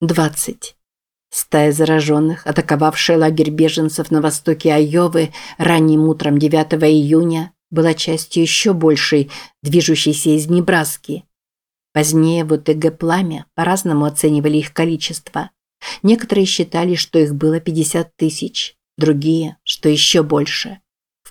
20. Стая зараженных, атаковавшая лагерь беженцев на востоке Айовы ранним утром 9 июня, была частью еще большей, движущейся из Небраски. Позднее в ОТГ «Пламя» по-разному оценивали их количество. Некоторые считали, что их было 50 тысяч, другие, что еще больше.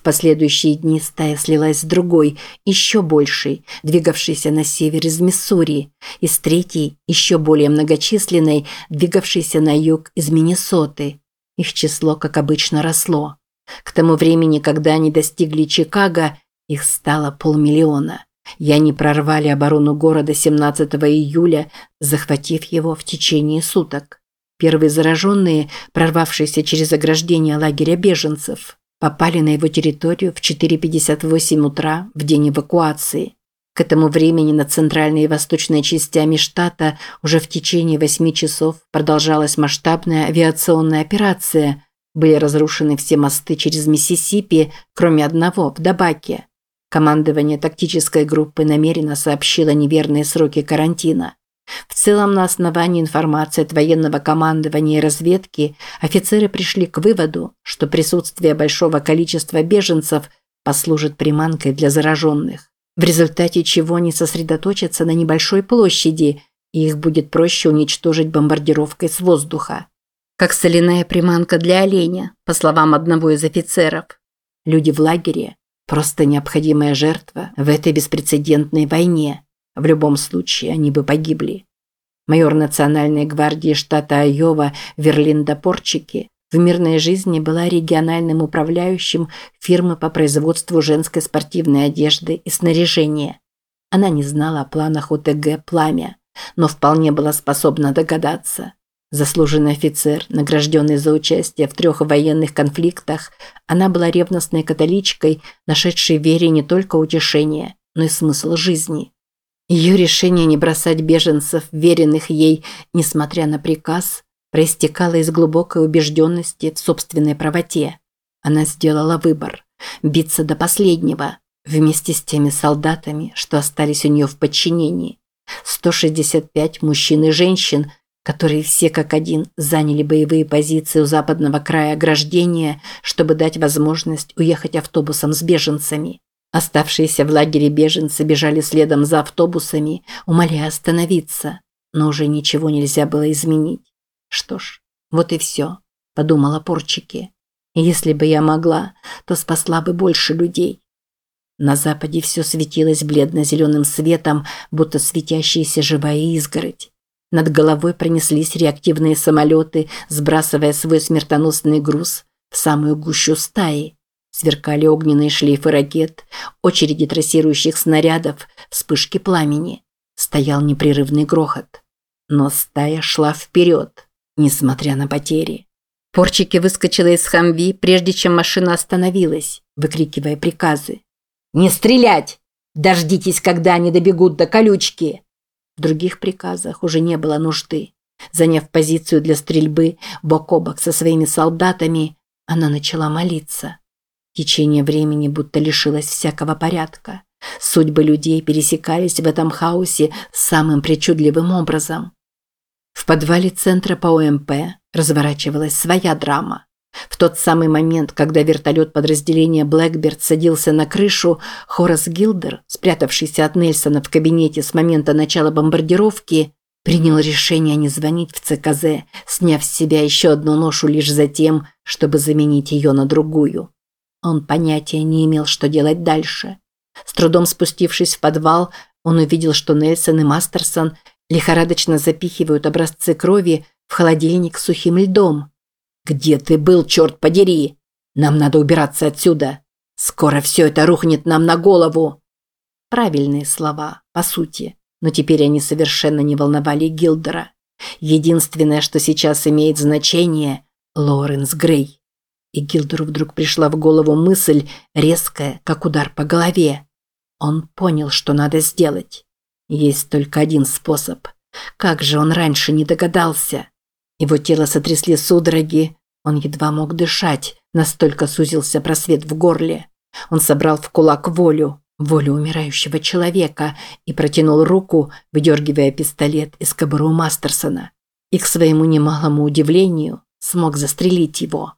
В последующие дни стая слилась с другой, еще большей, двигавшейся на север из Миссури, и с третьей, еще более многочисленной, двигавшейся на юг из Миннесоты. Их число, как обычно, росло. К тому времени, когда они достигли Чикаго, их стало полмиллиона. И они прорвали оборону города 17 июля, захватив его в течение суток. Первые зараженные, прорвавшиеся через ограждение лагеря беженцев, попали на его территорию в 4.58 утра в день эвакуации. К этому времени над центральной и восточной частями штата уже в течение восьми часов продолжалась масштабная авиационная операция. Были разрушены все мосты через Миссисипи, кроме одного, в Дабаке. Командование тактической группы намеренно сообщило неверные сроки карантина. В целом, на основании информации от военного командования и разведки, офицеры пришли к выводу, что присутствие большого количества беженцев послужит приманкой для зараженных, в результате чего они сосредоточатся на небольшой площади, и их будет проще уничтожить бомбардировкой с воздуха. Как соляная приманка для оленя, по словам одного из офицеров. Люди в лагере – просто необходимая жертва в этой беспрецедентной войне – в любом случае, они бы погибли. Майор Национальной гвардии штата Айова Верлинда Порчики в мирной жизни была региональным управляющим фирмы по производству женской спортивной одежды и снаряжения. Она не знала о планах ОТГ «Пламя», но вполне была способна догадаться. Заслуженный офицер, награжденный за участие в трех военных конфликтах, она была ревностной католичкой, нашедшей в вере не только утешение, но и смысл жизни. Ее решение не бросать беженцев, веренных ей, несмотря на приказ, проистекало из глубокой убежденности в собственной правоте. Она сделала выбор – биться до последнего, вместе с теми солдатами, что остались у нее в подчинении. 165 мужчин и женщин, которые все как один заняли боевые позиции у западного края ограждения, чтобы дать возможность уехать автобусом с беженцами. Оставшиеся в лагере беженцы бежали следом за автобусами, умоляя остановиться, но уже ничего нельзя было изменить. Что ж, вот и все, подумала Порчики. Если бы я могла, то спасла бы больше людей. На западе все светилось бледно-зеленым светом, будто светящаяся живая изгородь. Над головой пронеслись реактивные самолеты, сбрасывая свой смертоносный груз в самую гущу стаи. Сверкали огненные шлейфы ракет, очереди трассирующих снарядов, вспышки пламени. Стоял непрерывный грохот. Но стая шла вперед, несмотря на потери. Порчики выскочила из хамви, прежде чем машина остановилась, выкрикивая приказы. «Не стрелять! Дождитесь, когда они добегут до колючки!» В других приказах уже не было нужды. Заняв позицию для стрельбы бок о бок со своими солдатами, она начала молиться. Течение времени будто лишилось всякого порядка. Судьбы людей пересекались в этом хаосе самым причудливым образом. В подвале центра по ОМП разворачивалась своя драма. В тот самый момент, когда вертолет подразделения Блэкберт садился на крышу, Хорас Гилдер, спрятавшийся от Нельсона в кабинете с момента начала бомбардировки, принял решение не звонить в ЦКЗ, сняв с себя еще одну ношу лишь за тем, чтобы заменить ее на другую. Он понятия не имел, что делать дальше. С трудом спустившись в подвал, он увидел, что Нельсон и Мастерсон лихорадочно запихивают образцы крови в холодильник с сухим льдом. «Где ты был, черт подери? Нам надо убираться отсюда. Скоро все это рухнет нам на голову». Правильные слова, по сути, но теперь они совершенно не волновали Гилдера. Единственное, что сейчас имеет значение – Лоренс Грей. И Гилдеру вдруг пришла в голову мысль, резкая, как удар по голове. Он понял, что надо сделать. Есть только один способ. Как же он раньше не догадался? Его тело сотрясли судороги. Он едва мог дышать, настолько сузился просвет в горле. Он собрал в кулак волю, волю умирающего человека, и протянул руку, выдергивая пистолет из кобуры Мастерсона. и, к своему немалому удивлению, смог застрелить его.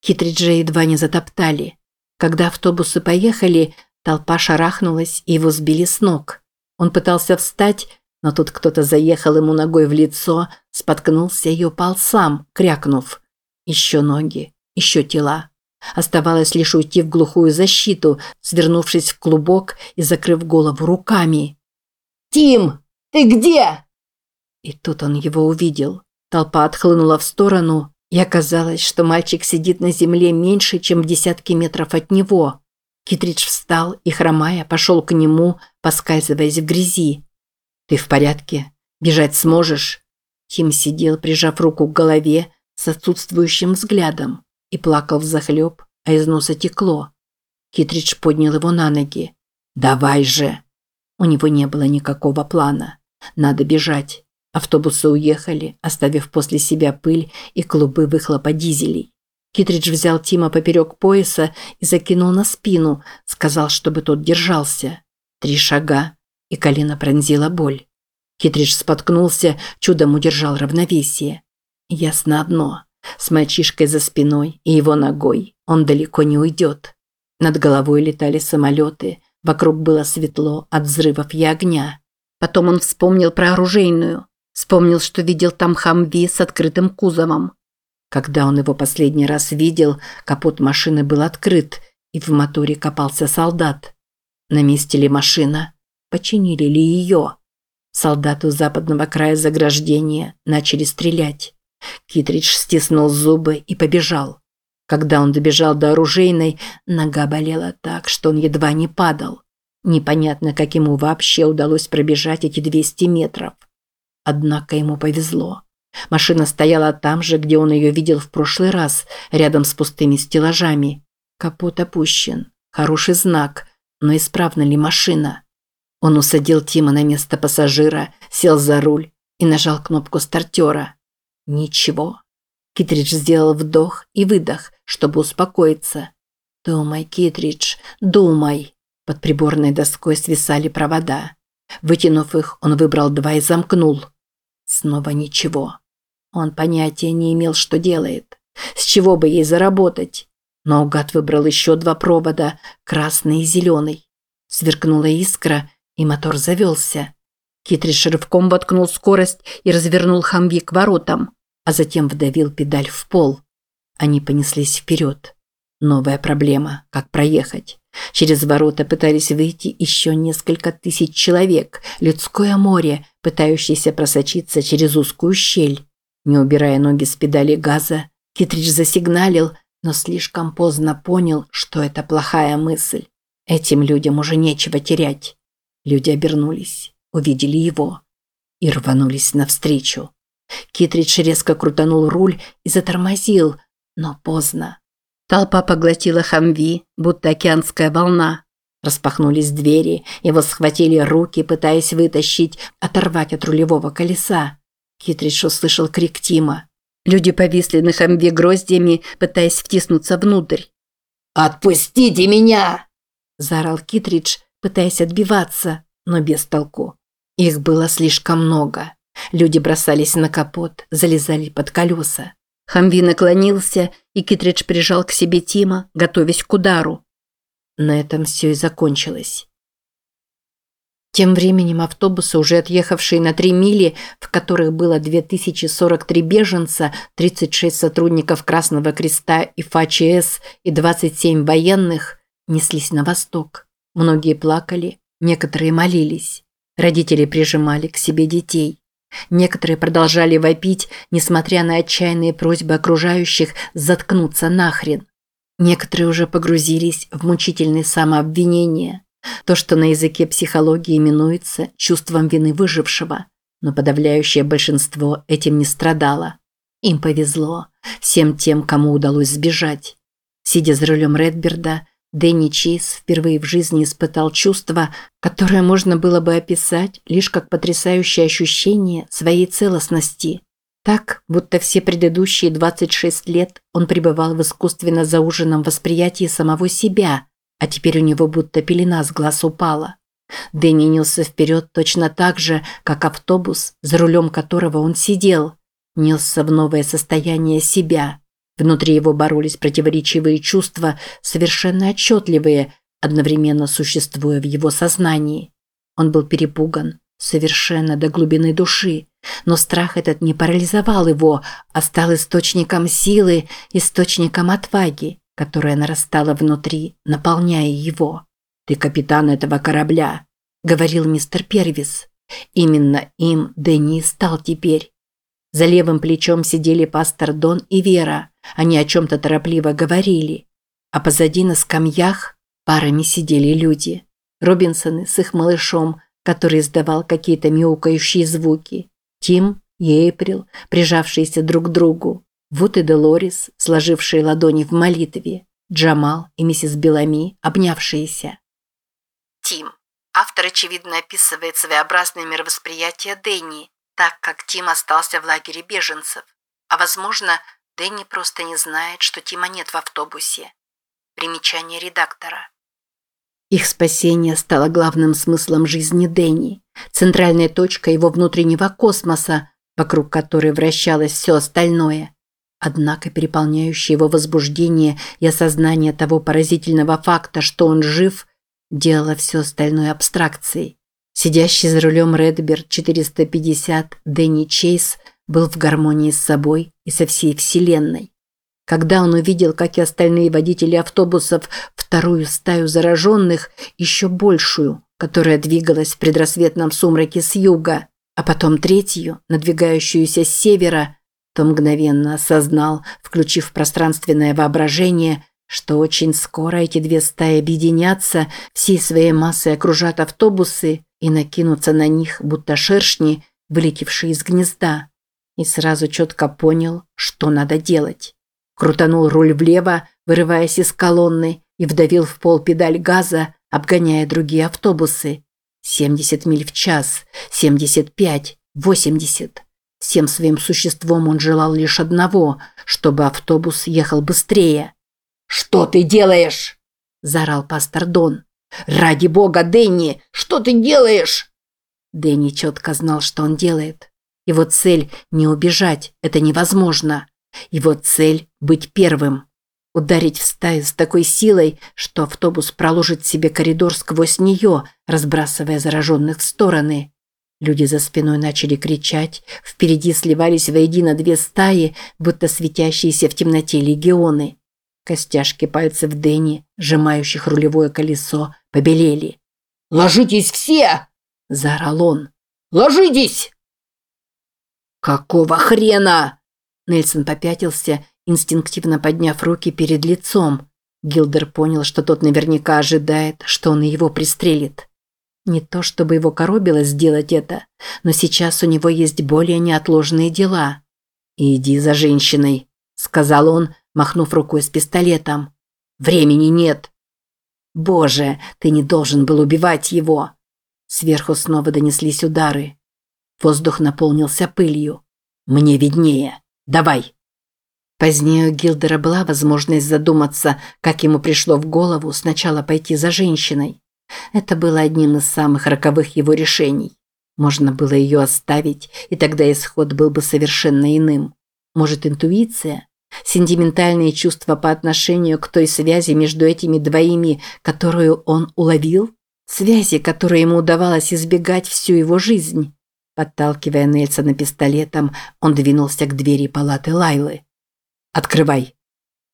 Китриджа едва не затоптали. Когда автобусы поехали, толпа шарахнулась и его сбили с ног. Он пытался встать, но тут кто-то заехал ему ногой в лицо, споткнулся и упал сам, крякнув. Еще ноги, еще тела. Оставалось лишь уйти в глухую защиту, свернувшись в клубок и закрыв голову руками. «Тим, ты где?» И тут он его увидел. Толпа отхлынула в сторону, и оказалось, что мальчик сидит на земле меньше, чем в десятке метров от него. Китридж встал и, хромая, пошел к нему, поскальзываясь в грязи. «Ты в порядке? Бежать сможешь?» Тим сидел, прижав руку к голове, с отсутствующим взглядом, и плакал взахлеб, а из носа текло. Китридж поднял его на ноги. «Давай же!» У него не было никакого плана. Надо бежать. Автобусы уехали, оставив после себя пыль и клубы выхлопа дизелей. Китридж взял Тима поперек пояса и закинул на спину, сказал, чтобы тот держался. Три шага, и колено пронзила боль. Китридж споткнулся, чудом удержал равновесие. Ясно одно. С мальчишкой за спиной и его ногой он далеко не уйдет. Над головой летали самолеты, вокруг было светло от взрывов и огня. Потом он вспомнил про оружейную. Вспомнил, что видел там Хамви с открытым кузовом. Когда он его последний раз видел, капот машины был открыт, и в моторе копался солдат. На месте ли машина? Починили ли ее? Солдаты у западного края заграждения начали стрелять. Китридж стиснул зубы и побежал. Когда он добежал до оружейной, нога болела так, что он едва не падал. Непонятно, как ему вообще удалось пробежать эти 200 метров. Однако ему повезло. Машина стояла там же, где он ее видел в прошлый раз, рядом с пустыми стеллажами. Капот опущен. Хороший знак. Но исправна ли машина? Он усадил Тима на место пассажира, сел за руль и нажал кнопку стартера. Ничего. Китридж сделал вдох и выдох, чтобы успокоиться. «Думай, Китридж, думай!» Под приборной доской свисали провода. Вытянув их, он выбрал два и замкнул. Снова ничего. Он понятия не имел, что делает. С чего бы ей заработать? Но Угад выбрал еще два провода, красный и зеленый. Сверкнула искра, и мотор завелся. Китриш рывком воткнул скорость и развернул Хамви к воротам, а затем вдавил педаль в пол. Они понеслись вперед. Новая проблема – как проехать. Через ворота пытались выйти еще несколько тысяч человек, людское море, пытающееся просочиться через узкую щель. Не убирая ноги с педали газа, Китридж засигналил, но слишком поздно понял, что это плохая мысль. Этим людям уже нечего терять. Люди обернулись, увидели его и рванулись навстречу. Китридж резко крутанул руль и затормозил, но поздно. Толпа поглотила Хамви, будто океанская волна. Распахнулись двери, его схватили руки, пытаясь вытащить, оторвать от рулевого колеса. Китридж услышал крик Тима. Люди повисли на Хамве гроздьями, пытаясь втиснуться внутрь. «Отпустите меня!» – заорал Китридж, пытаясь отбиваться, но без толку. Их было слишком много. Люди бросались на капот, залезали под колеса. Хамви наклонился, и Китридж прижал к себе Тима, готовясь к удару. На этом все и закончилось. Тем временем автобусы, уже отъехавшие на три мили, в которых было 2043 беженца, 36 сотрудников Красного Креста и ФАЧС и 27 военных, неслись на восток. Многие плакали, некоторые молились. Родители прижимали к себе детей. Некоторые продолжали вопить, несмотря на отчаянные просьбы окружающих заткнуться нахрен. Некоторые уже погрузились в мучительные самообвинения. То, что на языке психологии именуется чувством вины выжившего. Но подавляющее большинство этим не страдало. Им повезло. Всем тем, кому удалось сбежать. Сидя за рулем Редберда, Дэнни Чиз впервые в жизни испытал чувство, которое можно было бы описать лишь как потрясающее ощущение своей целостности. Так, будто все предыдущие 26 лет он пребывал в искусственно зауженном восприятии самого себя, а теперь у него будто пелена с глаз упала. Дэнни несся вперед точно так же, как автобус, за рулем которого он сидел. Несся в новое состояние себя. Внутри его боролись противоречивые чувства, совершенно отчетливые, одновременно существуя в его сознании. Он был перепуган, совершенно до глубины души, но страх этот не парализовал его, а стал источником силы, источником отваги, которая нарастала внутри, наполняя его. «Ты капитан этого корабля», – говорил мистер Первис. Именно им Дэнни стал теперь. За левым плечом сидели пастор Дон и Вера. Они о чем-то торопливо говорили. А позади на скамьях парами сидели люди. Робинсоны с их малышом, который издавал какие-то мяукающие звуки. Тим и Эйприл, прижавшиеся друг к другу. Вот и Делорис, сложившие ладони в молитве. Джамал и миссис Белами, обнявшиеся. Тим. Автор, очевидно, описывает своеобразное мировосприятие Дэнни, так как Тим остался в лагере беженцев. А возможно, Дэнни просто не знает, что Тима нет в автобусе. Примечание редактора. Их спасение стало главным смыслом жизни Дэнни, центральной точкой его внутреннего космоса, вокруг которой вращалось все остальное. Однако переполняющее его возбуждение и осознание того поразительного факта, что он жив, делало все остальное абстракцией. Сидящий за рулем Редберт 450 Дэнни Чейз был в гармонии с собой и со всей Вселенной. Когда он увидел, как и остальные водители автобусов, вторую стаю зараженных, еще большую, которая двигалась в предрассветном сумраке с юга, а потом третью, надвигающуюся с севера, то мгновенно осознал, включив пространственное воображение, что очень скоро эти две стаи объединятся, всей своей массой окружат автобусы и накинутся на них, будто шершни, вылетевшие из гнезда. И сразу четко понял, что надо делать. Крутанул руль влево, вырываясь из колонны, и вдавил в пол педаль газа, обгоняя другие автобусы. 70 миль в час, 75, 80. Всем своим существом он желал лишь одного, чтобы автобус ехал быстрее. «Что ты делаешь?» – заорал пастор Дон. «Ради бога, Дэнни, что ты делаешь?» Дэнни четко знал, что он делает. Его цель – не убежать, это невозможно. Его цель – быть первым. Ударить в стаю с такой силой, что автобус проложит себе коридор сквозь нее, разбрасывая зараженных в стороны. Люди за спиной начали кричать, впереди сливались воедино две стаи, будто светящиеся в темноте легионы. Костяшки пальцев Дэнни, сжимающих рулевое колесо, побелели. «Ложитесь все!» – заорал он. «Ложитесь!» «Какого хрена?» Нельсон попятился, инстинктивно подняв руки перед лицом. Гилдер понял, что тот наверняка ожидает, что он его пристрелит. Не то чтобы его коробило сделать это, но сейчас у него есть более неотложные дела. «Иди за женщиной», – сказал он, махнув рукой с пистолетом. «Времени нет!» «Боже, ты не должен был убивать его!» Сверху снова донеслись удары. Воздух наполнился пылью. «Мне виднее. Давай!» Позднее у Гилдера была возможность задуматься, как ему пришло в голову сначала пойти за женщиной. Это было одним из самых роковых его решений. Можно было ее оставить, и тогда исход был бы совершенно иным. Может, интуиция? Сентиментальные чувства по отношению к той связи между этими двоими, которую он уловил? Связи, которой ему удавалось избегать всю его жизнь. Подталкивая Нельсона пистолетом, он двинулся к двери палаты Лайлы. «Открывай!»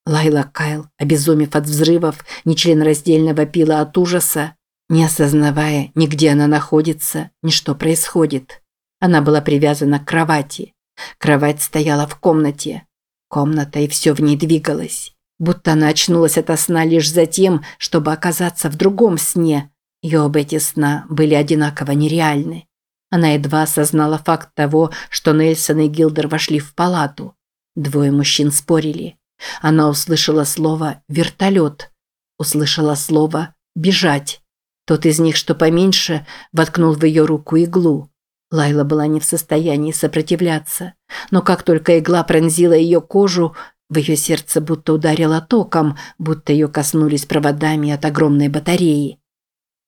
Лайла Кайл, обезумев от взрывов, нечленораздельно вопила от ужаса, не осознавая ни где она находится, ни что происходит. Она была привязана к кровати. Кровать стояла в комнате. Комната и все в ней двигалось. Будто она очнулась ото сна лишь за тем, чтобы оказаться в другом сне. И оба эти сна были одинаково нереальны. Она едва осознала факт того, что Нельсон и Гилдер вошли в палату. Двое мужчин спорили. Она услышала слово «вертолет». Услышала слово «бежать». Тот из них, что поменьше, воткнул в ее руку иглу. Лайла была не в состоянии сопротивляться, но как только игла пронзила ее кожу, в ее сердце будто ударило током, будто ее коснулись проводами от огромной батареи.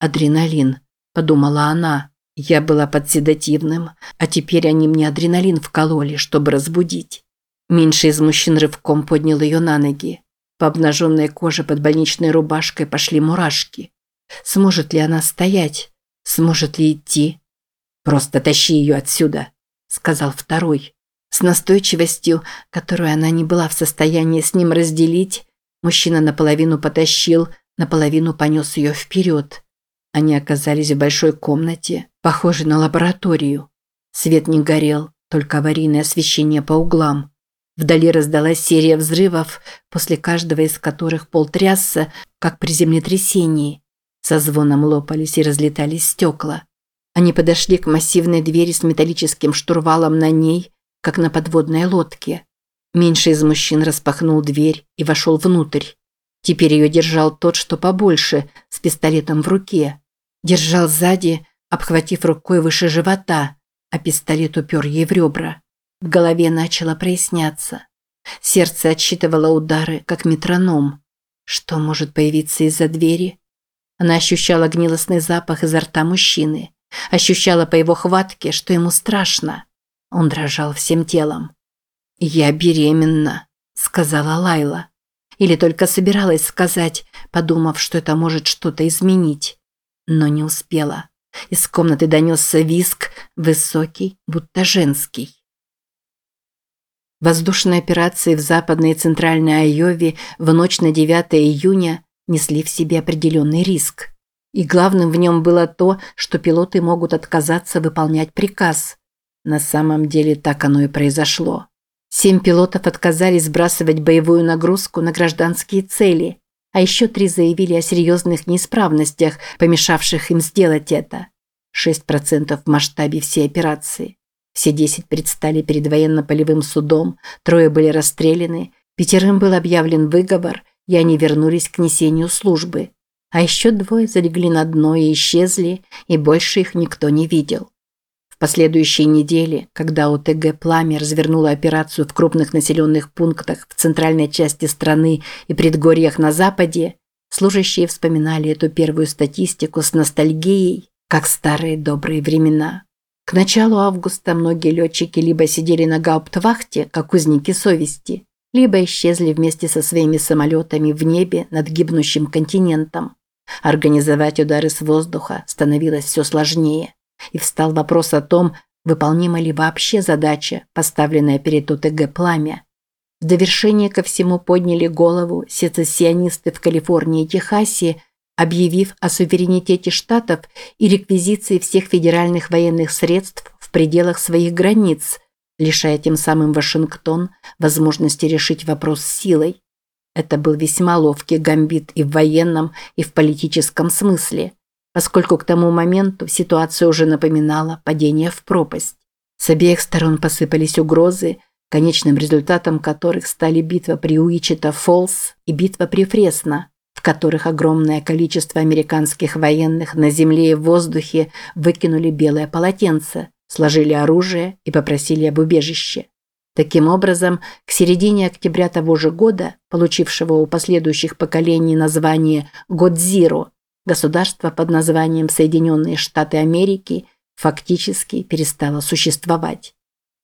«Адреналин», – подумала она. Я была под седативным, а теперь они мне адреналин вкололи, чтобы разбудить. Меньший из мужчин рывком поднял ее на ноги. По обнаженной коже под больничной рубашкой пошли мурашки. Сможет ли она стоять? Сможет ли идти? «Просто тащи ее отсюда», – сказал второй. С настойчивостью, которую она не была в состоянии с ним разделить, мужчина наполовину потащил, наполовину понес ее вперед. Они оказались в большой комнате, похожей на лабораторию. Свет не горел, только аварийное освещение по углам. Вдали раздалась серия взрывов, после каждого из которых пол трясся, как при землетрясении. Со звоном лопались и разлетались стекла. Они подошли к массивной двери с металлическим штурвалом на ней, как на подводной лодке. Меньший из мужчин распахнул дверь и вошел внутрь. Теперь ее держал тот, что побольше, с пистолетом в руке. Держал сзади, обхватив рукой выше живота, а пистолет упер ей в ребра. В голове начало проясняться. Сердце отсчитывало удары, как метроном. Что может появиться из-за двери? Она ощущала гнилостный запах изо рта мужчины. Ощущала по его хватке, что ему страшно. Он дрожал всем телом. «Я беременна», – сказала Лайла. Или только собиралась сказать, подумав, что это может что-то изменить. Но не успела. Из комнаты донесся виск, высокий, будто женский. Воздушные операции в Западной и Центральной Айове в ночь на 9 июня несли в себе определенный риск. И главным в нем было то, что пилоты могут отказаться выполнять приказ. На самом деле так оно и произошло. Семь пилотов отказались сбрасывать боевую нагрузку на гражданские цели, а еще три заявили о серьезных неисправностях, помешавших им сделать это. 6% в масштабе всей операции. Все 10 предстали перед военно-полевым судом, трое были расстреляны, пятерым был объявлен выговор, и они вернулись к несению службы. А еще двое залегли на дно и исчезли, и больше их никто не видел. В последующие недели, когда ОТГ «Пламя» развернула операцию в крупных населенных пунктах в центральной части страны и предгорьях на западе, служащие вспоминали эту первую статистику с ностальгией, как старые добрые времена. К началу августа многие летчики либо сидели на гауптвахте, как узники совести, либо исчезли вместе со своими самолетами в небе над гибнущим континентом. Организовать удары с воздуха становилось все сложнее. И встал вопрос о том, выполнима ли вообще задача, поставленная перед ОТГ «Пламя». В довершение ко всему подняли голову сецессионисты в Калифорнии и Техасе, объявив о суверенитете штатов и реквизиции всех федеральных военных средств в пределах своих границ, лишая тем самым Вашингтон возможности решить вопрос силой. Это был весьма ловкий гамбит и в военном, и в политическом смысле, поскольку к тому моменту ситуация уже напоминала падение в пропасть. С обеих сторон посыпались угрозы, конечным результатом которых стали битва при Уичета-Фоллс и битва при Фресно, в которых огромное количество американских военных на земле и в воздухе выкинули белое полотенце, сложили оружие и попросили об убежище. Таким образом, к середине октября того же года, получившего у последующих поколений название «Годзиро», государство под названием Соединенные Штаты Америки фактически перестало существовать.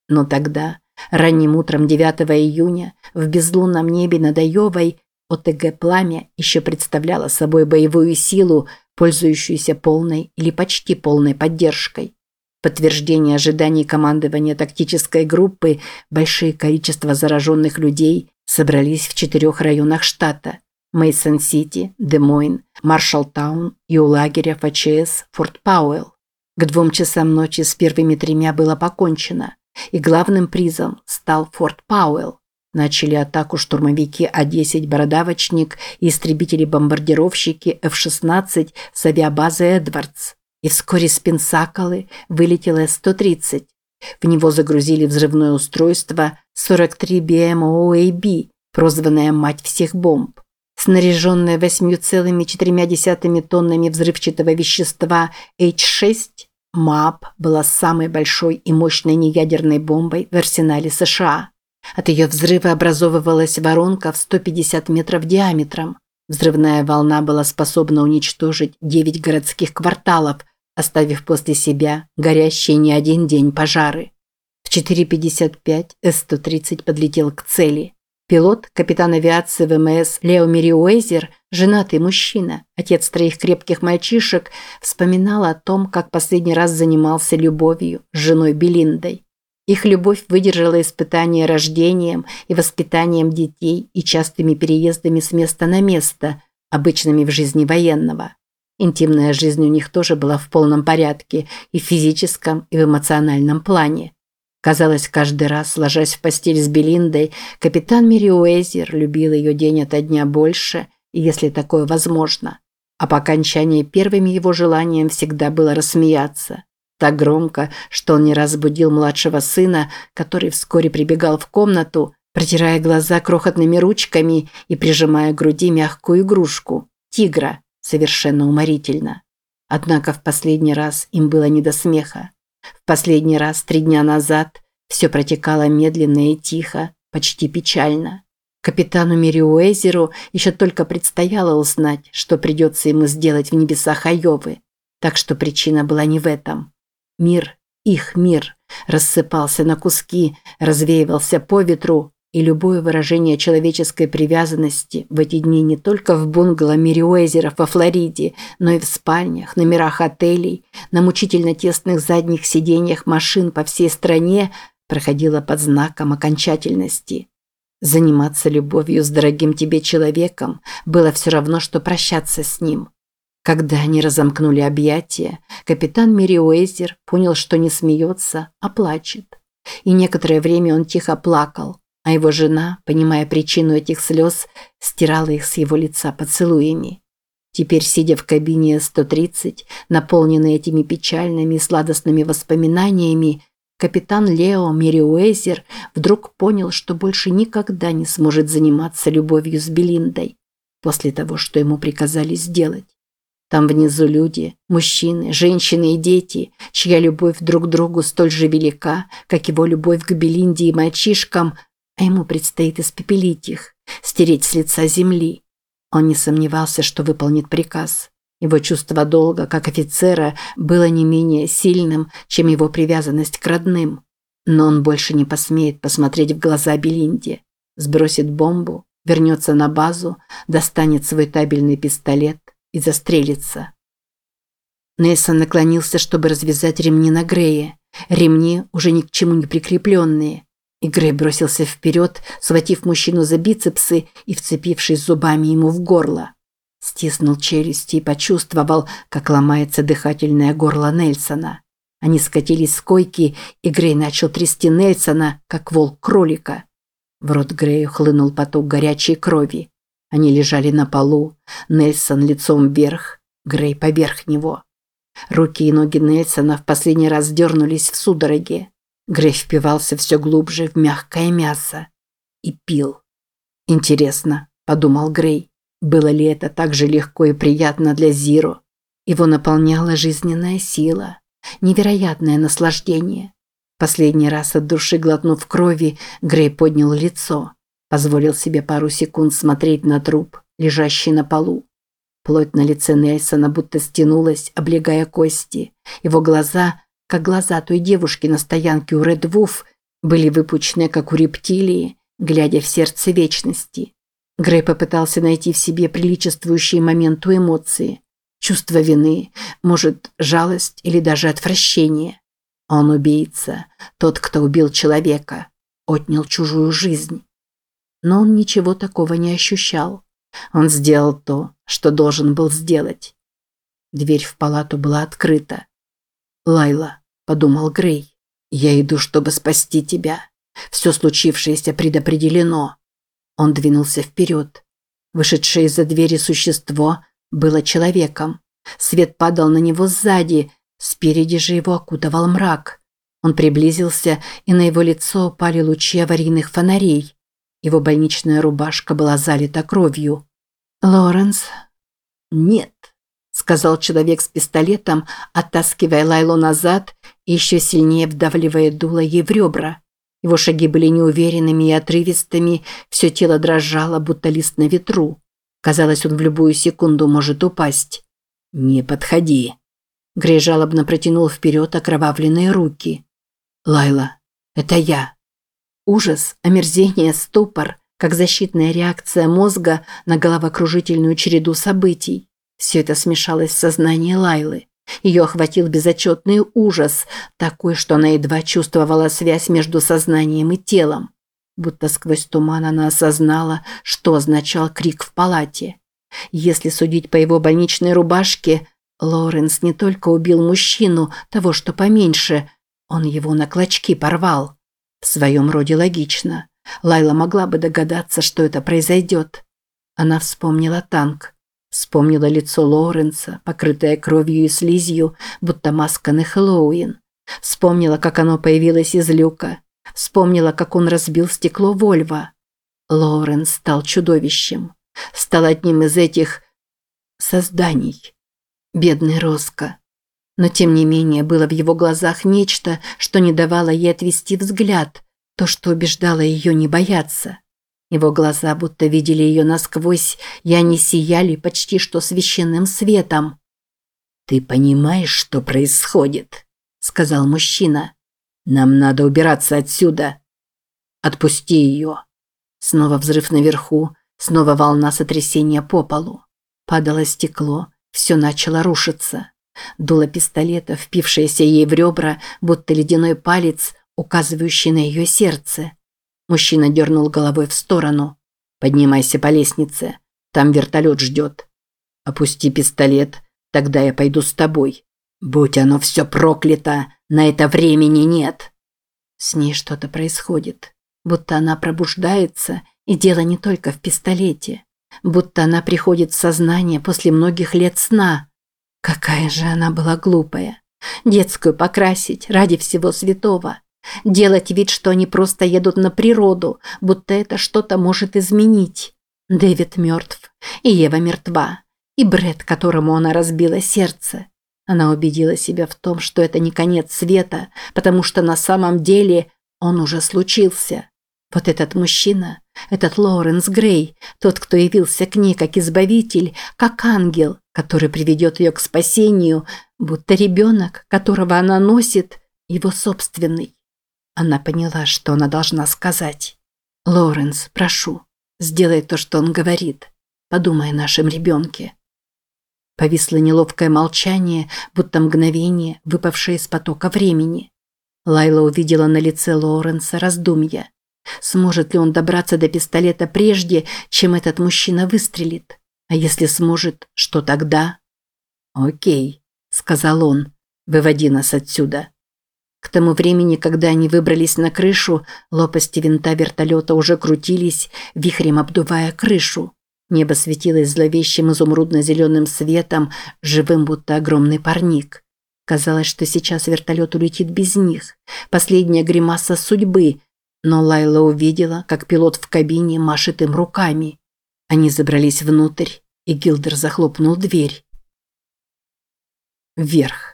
Но тогда, ранним утром 9 июня, в безлунном небе над Айовой, ОТГ «Пламя» еще представляло собой боевую силу, пользующуюся полной или почти полной поддержкой подтверждение ожиданий командования тактической группы большие количество зараженных людей собрались в четырех районах штата – Мейсон-Сити, Де-Мойн, Маршаллтаун и у лагеря ФЧС Форт Пауэлл. К двум часам ночи с первыми тремя было покончено, и главным призом стал Форт Пауэлл. Начали атаку штурмовики А-10 «Бородавочник» и истребители-бомбардировщики F-16 с авиабазы «Эдвардс». И вскоре с Пенсаколы вылетело С-130. В него загрузили взрывное устройство 43 BMOAB, прозванное «мать всех бомб». Снаряженное 8,4 тоннами взрывчатого вещества H6, МАП была самой большой и мощной неядерной бомбой в арсенале США. От ее взрыва образовывалась воронка в 150 метров диаметром. Взрывная волна была способна уничтожить 9 городских кварталов – оставив после себя горящие не один день пожары. В 4.55 С-130 подлетел к цели. Пилот, капитан авиации ВМС Лео Мериуэзер, женатый мужчина, отец троих крепких мальчишек, вспоминал о том, как последний раз занимался любовью с женой Белиндой. Их любовь выдержала испытания рождением и воспитанием детей и частыми переездами с места на место, обычными в жизни военного. Интимная жизнь у них тоже была в полном порядке и в физическом, и в эмоциональном плане. Казалось, каждый раз, ложась в постель с Белиндой, капитан Мериуэзер любил ее день ото дня больше, если такое возможно. А по окончании первым его желанием всегда было рассмеяться. Так громко, что он не разбудил младшего сына, который вскоре прибегал в комнату, протирая глаза крохотными ручками и прижимая к груди мягкую игрушку – тигра, совершенно уморительно. Однако в последний раз им было не до смеха. В последний раз, три дня назад, все протекало медленно и тихо, почти печально. Капитану Мериуэзеру еще только предстояло узнать, что придется ему сделать в небесах Айовы. Так что причина была не в этом. Мир, их мир, рассыпался на куски, развеивался по ветру, и любое выражение человеческой привязанности в эти дни не только в бунгало Мериуэзеров во Флориде, но и в спальнях, номерах отелей, на мучительно тесных задних сиденьях машин по всей стране проходило под знаком окончательности. Заниматься любовью с дорогим тебе человеком было все равно, что прощаться с ним. Когда они разомкнули объятия, капитан Мериуэзер понял, что не смеется, а плачет. И некоторое время он тихо плакал, а его жена, понимая причину этих слез, стирала их с его лица поцелуями. Теперь, сидя в кабине 130, наполненной этими печальными и сладостными воспоминаниями, капитан Лео Мериуэзер вдруг понял, что больше никогда не сможет заниматься любовью с Белиндой после того, что ему приказали сделать. Там внизу люди, мужчины, женщины и дети, чья любовь друг к другу столь же велика, как его любовь к Белинде и мальчишкам, а ему предстоит испепелить их, стереть с лица земли. Он не сомневался, что выполнит приказ. Его чувство долга, как офицера, было не менее сильным, чем его привязанность к родным. Но он больше не посмеет посмотреть в глаза Белинде. Сбросит бомбу, вернется на базу, достанет свой табельный пистолет и застрелится. Нельсон наклонился, чтобы развязать ремни на Грее. Ремни, уже ни к чему не прикрепленные. И Грей бросился вперед, схватив мужчину за бицепсы и вцепившись зубами ему в горло. Стиснул челюсти и почувствовал, как ломается дыхательное горло Нельсона. Они скатились с койки, и Грей начал трясти Нельсона, как волк кролика. В рот Грею хлынул поток горячей крови. Они лежали на полу, Нельсон лицом вверх, Грей поверх него. Руки и ноги Нельсона в последний раз дернулись в судороге. Грей впивался все глубже в мягкое мясо и пил. «Интересно», – подумал Грей, – «было ли это так же легко и приятно для Зиро?» Его наполняла жизненная сила, невероятное наслаждение. Последний раз от души глотнув крови, Грей поднял лицо, позволил себе пару секунд смотреть на труп, лежащий на полу. Плоть на лице Нельсона будто стянулась, облегая кости. Его глаза как глаза той девушки на стоянке у Ред Вуф были выпучены, как у рептилии, глядя в сердце вечности. Грей попытался найти в себе приличествующие моменту эмоции. Чувство вины, может, жалость или даже отвращение. Он убийца, тот, кто убил человека, отнял чужую жизнь. Но он ничего такого не ощущал. Он сделал то, что должен был сделать. Дверь в палату была открыта. «Лайла», – подумал Грей, – «я иду, чтобы спасти тебя. Все случившееся предопределено». Он двинулся вперед. Вышедшее из-за двери существо было человеком. Свет падал на него сзади, спереди же его окутывал мрак. Он приблизился, и на его лицо упали лучи аварийных фонарей. Его больничная рубашка была залита кровью. «Лоренс?» «Нет», сказал человек с пистолетом, оттаскивая Лайлу назад и еще сильнее вдавливая дуло ей в ребра. Его шаги были неуверенными и отрывистыми, все тело дрожало, будто лист на ветру. Казалось, он в любую секунду может упасть. «Не подходи». Грей жалобно протянул вперед окровавленные руки. «Лайла, это я». Ужас, омерзение, ступор, как защитная реакция мозга на головокружительную череду событий. Все это смешалось в сознании Лайлы. Ее охватил безотчетный ужас, такой, что она едва чувствовала связь между сознанием и телом. Будто сквозь туман она осознала, что означал крик в палате. Если судить по его больничной рубашке, Лоренс не только убил мужчину, того, что поменьше, он его на клочки порвал. В своем роде логично. Лайла могла бы догадаться, что это произойдет. Она вспомнила танк. Вспомнила лицо Лоренса, покрытое кровью и слизью, будто маска на Хэллоуин. Вспомнила, как оно появилось из люка. Вспомнила, как он разбил стекло Вольва. Лоренс стал чудовищем. Стал одним из этих созданий. Бедный Роско. Но тем не менее было в его глазах нечто, что не давало ей отвести взгляд, то, что убеждало ее не бояться. Его глаза будто видели ее насквозь, и они сияли почти что священным светом. «Ты понимаешь, что происходит?» – сказал мужчина. «Нам надо убираться отсюда». «Отпусти ее». Снова взрыв наверху, снова волна сотрясения по полу. Падало стекло, все начало рушиться. Дуло пистолета, впившееся ей в ребра, будто ледяной палец, указывающий на ее сердце. Мужчина дернул головой в сторону. «Поднимайся по лестнице. Там вертолет ждет. Опусти пистолет, тогда я пойду с тобой. Будь оно все проклято, на это времени нет». С ней что-то происходит. Будто она пробуждается, и дело не только в пистолете будто она приходит в сознание после многих лет сна. Какая же она была глупая. Детскую покрасить ради всего святого. Делать вид, что они просто едут на природу, будто это что-то может изменить. Дэвид мертв, и Ева мертва, и Бред, которому она разбила сердце. Она убедила себя в том, что это не конец света, потому что на самом деле он уже случился. Вот этот мужчина, этот Лоуренс Грей, тот, кто явился к ней как избавитель, как ангел, который приведет ее к спасению, будто ребенок, которого она носит, его собственный. Она поняла, что она должна сказать. «Лоуренс, прошу, сделай то, что он говорит. Подумай о нашем ребенке». Повисло неловкое молчание, будто мгновение, выпавшее из потока времени. Лайла увидела на лице Лоуренса раздумья. Сможет ли он добраться до пистолета прежде, чем этот мужчина выстрелит? А если сможет, что тогда? «Окей», – сказал он, – «выводи нас отсюда». К тому времени, когда они выбрались на крышу, лопасти винта вертолета уже крутились, вихрем обдувая крышу. Небо светилось зловещим изумрудно-зеленым светом, живым будто огромный парник. Казалось, что сейчас вертолет улетит без них. Последняя гримаса судьбы, но Лайла увидела, как пилот в кабине машет им руками. Они забрались внутрь, и Гилдер захлопнул дверь. Вверх.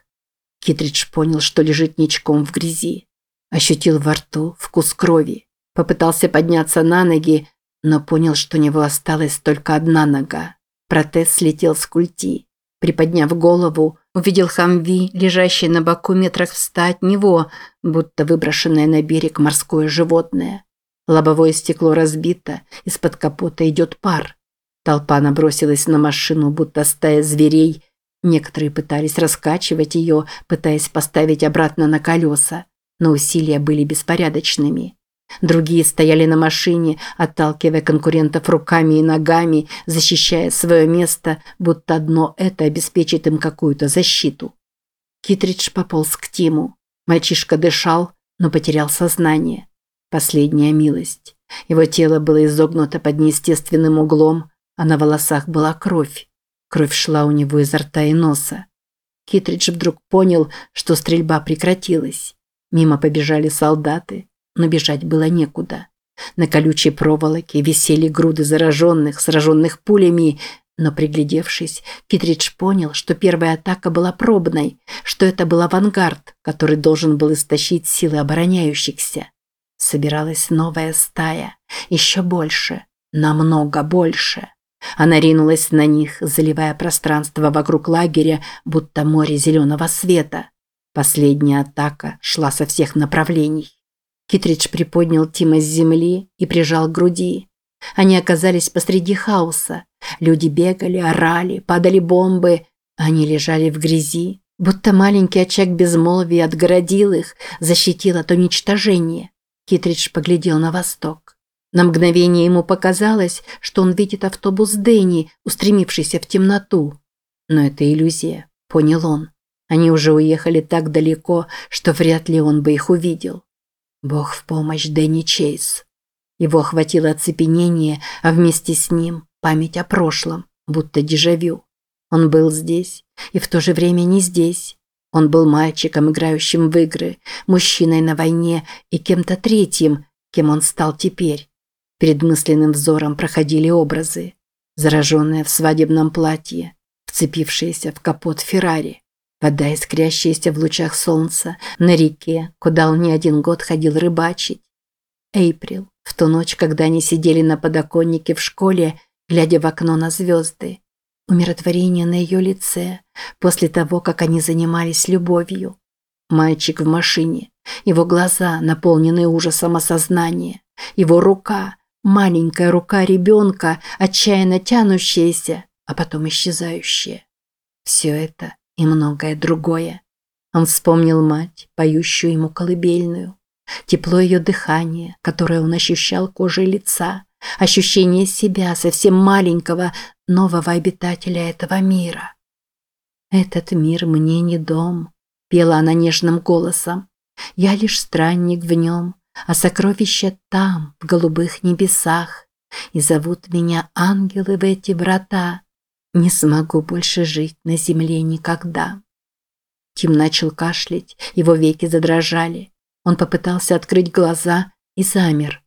Китридж понял, что лежит ничком в грязи. Ощутил во рту вкус крови. Попытался подняться на ноги, но понял, что у него осталась только одна нога. Протез слетел с культи. Приподняв голову, увидел Хамви, лежащий на боку метрах в ста от него, будто выброшенное на берег морское животное. Лобовое стекло разбито, из-под капота идет пар. Толпа набросилась на машину, будто стая зверей. Некоторые пытались раскачивать ее, пытаясь поставить обратно на колеса, но усилия были беспорядочными. Другие стояли на машине, отталкивая конкурентов руками и ногами, защищая свое место, будто одно это обеспечит им какую-то защиту. Китридж пополз к Тиму. Мальчишка дышал, но потерял сознание. Последняя милость. Его тело было изогнуто под неестественным углом, а на волосах была кровь. Кровь шла у него изо рта и носа. Китридж вдруг понял, что стрельба прекратилась. Мимо побежали солдаты но бежать было некуда. На колючей проволоке висели груды зараженных, сраженных пулями, но приглядевшись, Китридж понял, что первая атака была пробной, что это был авангард, который должен был истощить силы обороняющихся. Собиралась новая стая, еще больше, намного больше. Она ринулась на них, заливая пространство вокруг лагеря, будто море зеленого света. Последняя атака шла со всех направлений. Китридж приподнял Тима с земли и прижал к груди. Они оказались посреди хаоса. Люди бегали, орали, падали бомбы. Они лежали в грязи, будто маленький очаг безмолвия отгородил их, защитил от уничтожения. Китридж поглядел на восток. На мгновение ему показалось, что он видит автобус Дэнни, устремившийся в темноту. Но это иллюзия, понял он. Они уже уехали так далеко, что вряд ли он бы их увидел. Бог в помощь Дэнни Чейз. Его охватило оцепенение, а вместе с ним память о прошлом, будто дежавю. Он был здесь и в то же время не здесь. Он был мальчиком, играющим в игры, мужчиной на войне и кем-то третьим, кем он стал теперь. Перед мысленным взором проходили образы. Зараженная в свадебном платье, вцепившаяся в капот Феррари, вода, искрящаяся в лучах солнца, на реке, куда он не один год ходил рыбачить. Эйприл, в ту ночь, когда они сидели на подоконнике в школе, глядя в окно на звезды. Умиротворение на ее лице, после того, как они занимались любовью. Мальчик в машине, его глаза, наполненные ужасом осознания, его рука, Маленькая рука ребенка, отчаянно тянущаяся, а потом исчезающая. Все это и многое другое. Он вспомнил мать, поющую ему колыбельную. Тепло ее дыхания, которое он ощущал кожей лица, ощущение себя, совсем маленького, нового обитателя этого мира. «Этот мир мне не дом», – пела она нежным голосом. «Я лишь странник в нем, а сокровища там, в голубых небесах, и зовут меня ангелы в эти врата. Не смогу больше жить на земле никогда. Тим начал кашлять, его веки задрожали. Он попытался открыть глаза и замер.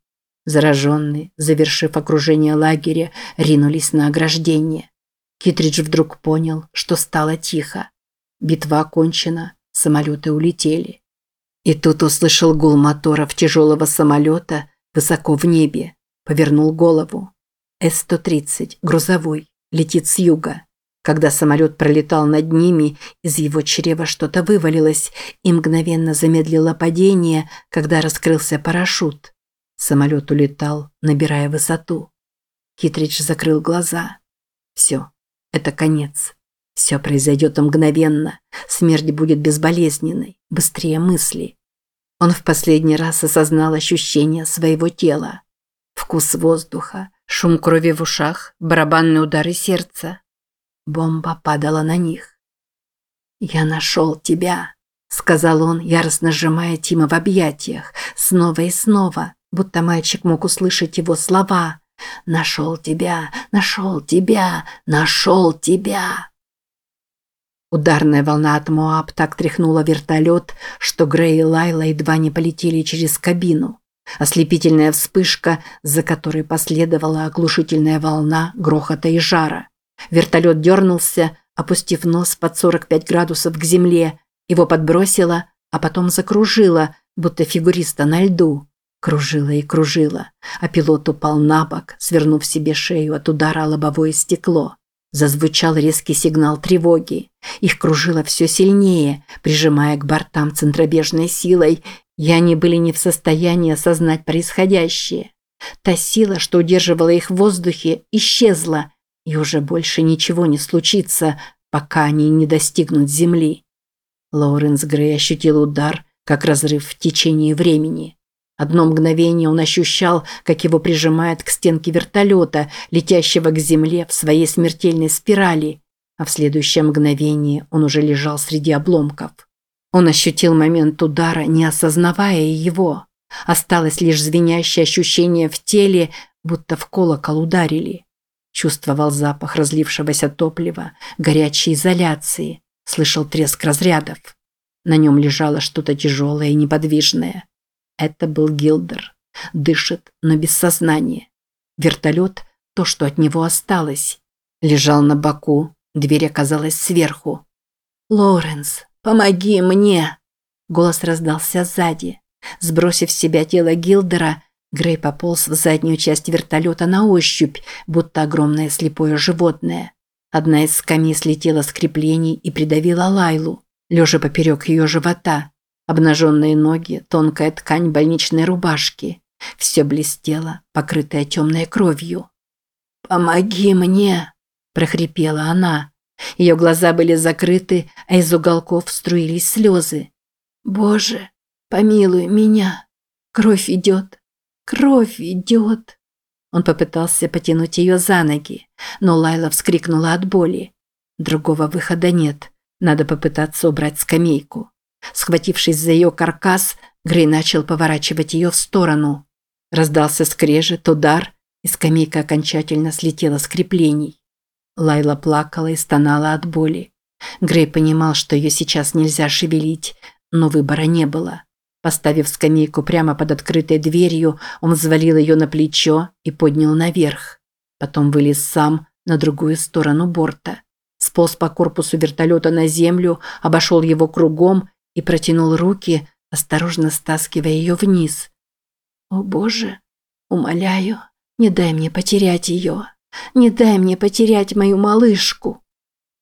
Зараженные, завершив окружение лагеря, ринулись на ограждение. Китридж вдруг понял, что стало тихо. Битва окончена, самолеты улетели. И тут услышал гул моторов тяжелого самолета высоко в небе. Повернул голову. С-130, грузовой, летит с юга. Когда самолет пролетал над ними, из его чрева что-то вывалилось и мгновенно замедлило падение, когда раскрылся парашют. Самолет улетал, набирая высоту. Китридж закрыл глаза. Все, это конец. Все произойдет мгновенно. Смерть будет безболезненной, быстрее мысли. Он в последний раз осознал ощущение своего тела. Вкус воздуха, шум крови в ушах, барабанные удары сердца. Бомба падала на них. «Я нашел тебя», – сказал он, яростно сжимая Тима в объятиях, снова и снова, будто мальчик мог услышать его слова. «Нашел тебя, нашел тебя, нашел тебя». Ударная волна от Моаб так тряхнула вертолет, что Грей и Лайла едва не полетели через кабину. Ослепительная вспышка, за которой последовала оглушительная волна грохота и жара. Вертолет дернулся, опустив нос под 45 градусов к земле. Его подбросило, а потом закружило, будто фигуриста на льду. Кружила и кружила, а пилот упал на бок, свернув себе шею от удара лобовое стекло. Зазвучал резкий сигнал тревоги. Их кружило все сильнее, прижимая к бортам центробежной силой, и они были не в состоянии осознать происходящее. Та сила, что удерживала их в воздухе, исчезла, и уже больше ничего не случится, пока они не достигнут земли. Лоуренс Грей ощутил удар, как разрыв в течение времени. Одно мгновение он ощущал, как его прижимает к стенке вертолета, летящего к земле в своей смертельной спирали, а в следующее мгновение он уже лежал среди обломков. Он ощутил момент удара, не осознавая его. Осталось лишь звенящее ощущение в теле, будто в колокол ударили. Чувствовал запах разлившегося топлива, горячей изоляции, слышал треск разрядов. На нем лежало что-то тяжелое и неподвижное. Это был Гилдер. Дышит, но без сознания. Вертолет – то, что от него осталось. Лежал на боку, дверь оказалась сверху. «Лоренс, помоги мне!» Голос раздался сзади. Сбросив с себя тело Гилдера, Грей пополз в заднюю часть вертолета на ощупь, будто огромное слепое животное. Одна из скамей слетела с креплений и придавила Лайлу, лежа поперек ее живота. Обнаженные ноги, тонкая ткань больничной рубашки. Все блестело, покрытое темной кровью. «Помоги мне!» – прохрипела она. Ее глаза были закрыты, а из уголков струились слезы. «Боже, помилуй меня! Кровь идет! Кровь идет!» Он попытался потянуть ее за ноги, но Лайла вскрикнула от боли. Другого выхода нет. Надо попытаться убрать скамейку. Схватившись за ее каркас, Грей начал поворачивать ее в сторону. Раздался скрежет, удар, и скамейка окончательно слетела с креплений. Лайла плакала и стонала от боли. Грей понимал, что ее сейчас нельзя шевелить, но выбора не было. Поставив скамейку прямо под открытой дверью, он взвалил ее на плечо и поднял наверх. Потом вылез сам на другую сторону борта. Сполз по корпусу вертолета на землю, обошел его кругом и протянул руки, осторожно стаскивая ее вниз. «О боже, умоляю, не дай мне потерять ее!» Не дай мне потерять мою малышку!»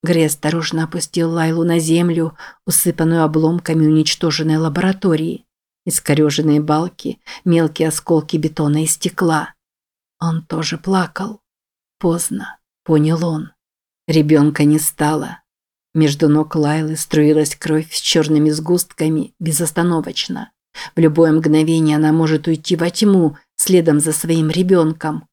Грей осторожно опустил Лайлу на землю, усыпанную обломками уничтоженной лаборатории. Искореженные балки, мелкие осколки бетона и стекла. Он тоже плакал. Поздно, понял он. Ребенка не стало. Между ног Лайлы струилась кровь с черными сгустками безостановочно. В любое мгновение она может уйти во тьму, следом за своим ребенком.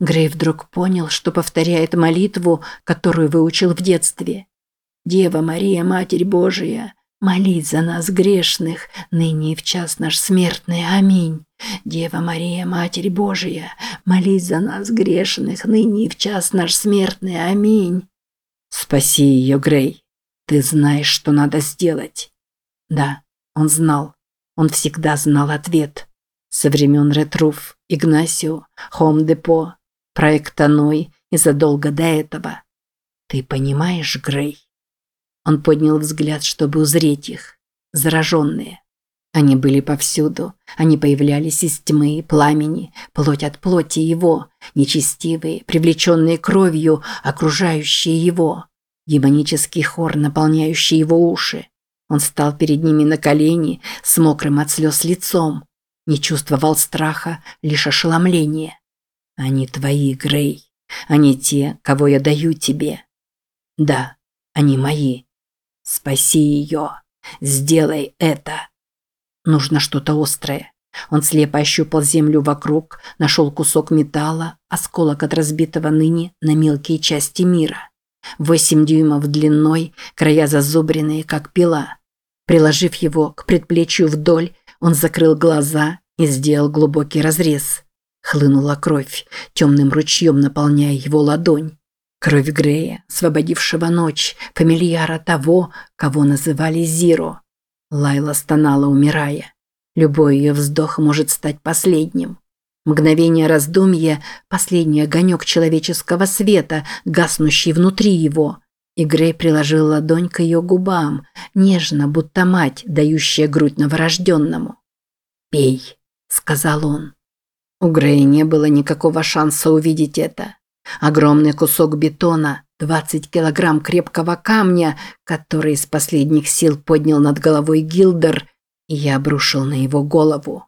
Грей вдруг понял, что повторяет молитву, которую выучил в детстве. «Дева Мария, Матерь Божия, молись за нас грешных, ныне и в час наш смертный. Аминь. Дева Мария, Матерь Божия, молись за нас грешных, ныне и в час наш смертный. Аминь». «Спаси ее, Грей. Ты знаешь, что надо сделать». Да, он знал. Он всегда знал ответ. Со времен Ретруф, Игнасио, Хом-Депо, проекта Ной и задолго до этого. Ты понимаешь, Грей? Он поднял взгляд, чтобы узреть их. Зараженные. Они были повсюду. Они появлялись из тьмы и пламени, плоть от плоти его, нечестивые, привлеченные кровью, окружающие его. Демонический хор, наполняющий его уши. Он стал перед ними на колени, с мокрым от слез лицом. Не чувствовал страха, лишь ошеломление. Они твои, Грей. Они те, кого я даю тебе. Да, они мои. Спаси ее. Сделай это. Нужно что-то острое. Он слепо ощупал землю вокруг, нашел кусок металла, осколок от разбитого ныне на мелкие части мира. Восемь дюймов длиной, края зазубренные, как пила. Приложив его к предплечью вдоль, он закрыл глаза и сделал глубокий разрез. Хлынула кровь, темным ручьем наполняя его ладонь. Кровь Грея, освободившего ночь, фамильяра того, кого называли Зиро. Лайла стонала, умирая. Любой ее вздох может стать последним. Мгновение раздумья – последний огонек человеческого света, гаснущий внутри его. И Грей приложил ладонь к ее губам, нежно, будто мать, дающая грудь новорожденному. «Пей», – сказал он. У Грея не было никакого шанса увидеть это. Огромный кусок бетона, 20 килограмм крепкого камня, который из последних сил поднял над головой Гилдер, и я обрушил на его голову.